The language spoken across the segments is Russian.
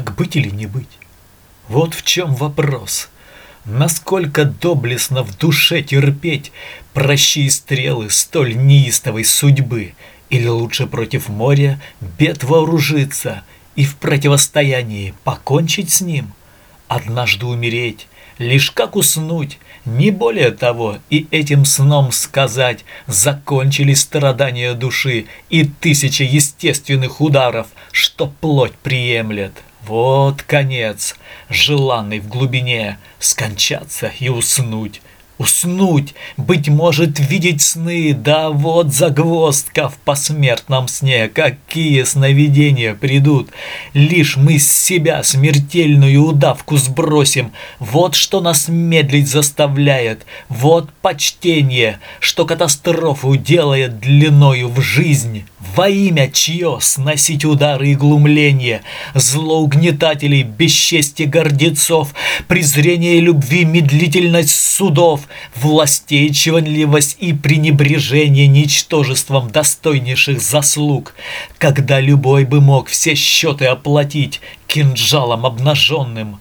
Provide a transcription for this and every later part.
Так быть или не быть? Вот в чем вопрос. Насколько доблестно в душе терпеть прощи стрелы столь неистовой судьбы, или лучше против моря бед вооружиться и в противостоянии покончить с ним? Однажды умереть, лишь как уснуть, не более того, и этим сном сказать, закончились страдания души и тысячи естественных ударов, что плоть приемлет. Вот конец, желанный в глубине, скончаться и уснуть, Уснуть, быть может, видеть сны, да вот загвоздка в посмертном сне, какие сновидения придут. Лишь мы с себя смертельную удавку сбросим, вот что нас медлить заставляет, вот почтение, что катастрофу делает длиною в жизнь. Во имя чье сносить удары и глумление, злоугнетателей, бесчестия гордецов, презрение любви, медлительность судов, властей чванливость и пренебрежение ничтожеством достойнейших заслуг, когда любой бы мог все счеты оплатить кинжалом обнаженным.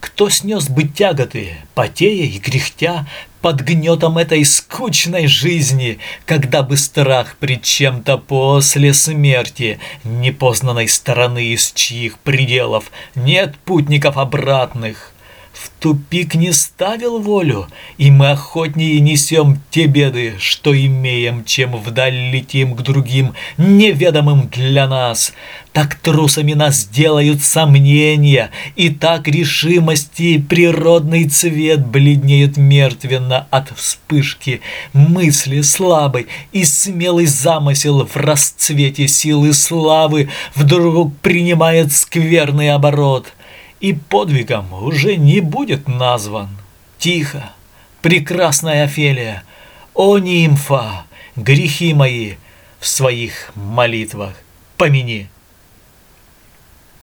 Кто снес бы тяготы, потея и кряхтя, под гнетом этой скучной жизни, когда бы страх пред чем-то после смерти, непознанной стороны из чьих пределов нет путников обратных, в тупик не ставил волю, и мы охотнее несем те беды, что имеем, чем вдаль летим к другим, неведомым для нас. Так трусами нас делают сомнения, и так решимости природный цвет бледнеет мертвенно от вспышки мысли слабой, и смелый замысел в расцвете силы славы вдруг принимает скверный оборот — и подвигом уже не будет назван. Тихо, прекрасная Офелия, о нимфа, грехи мои в своих молитвах помяни.